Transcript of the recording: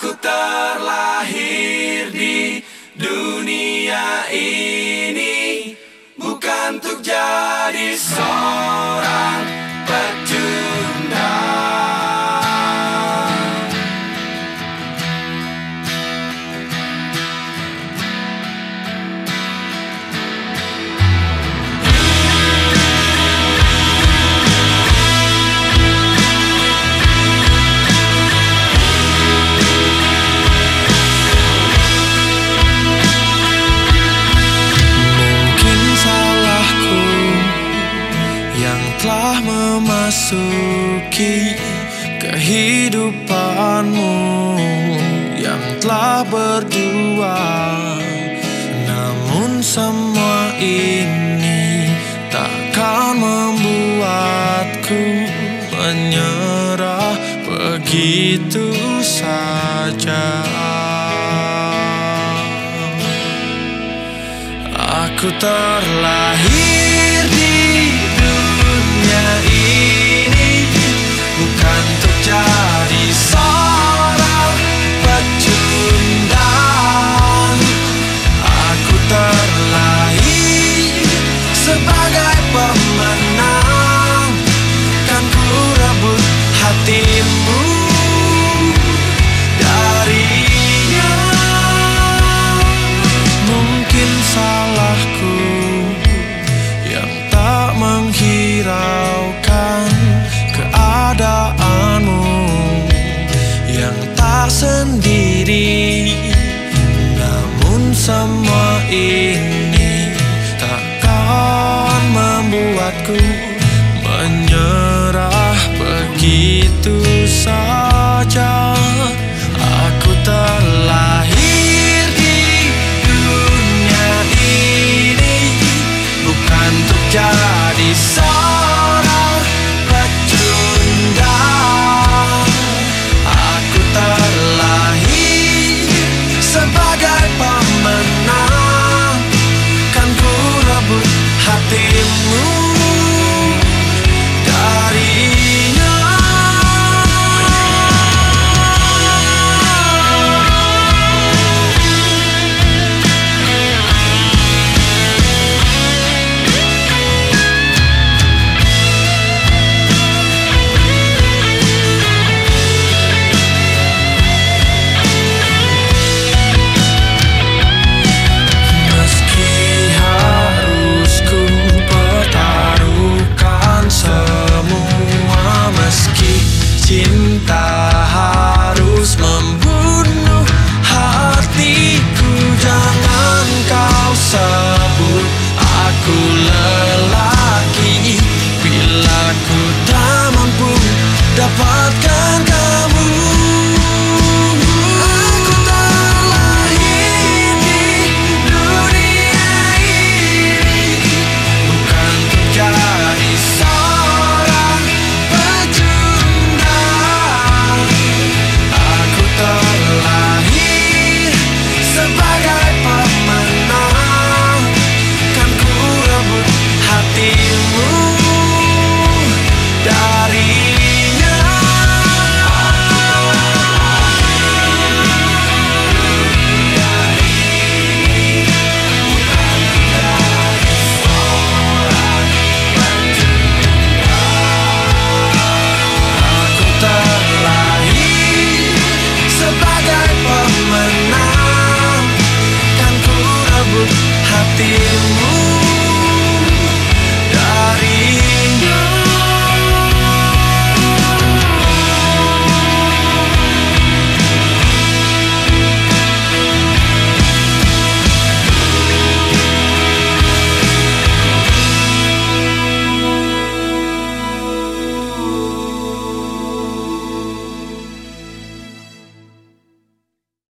Aku terlahir di dunia ini Bukan untuk jadi seorang memasuki kehidupanmu yang telah berdua. Namun semua ini takkan membuatku menyerah begitu saja. Aku terlahir ini takkan membuatku menyerah. Begitu saja aku terlahir di dunia ini bukan untuk jadi seorang está.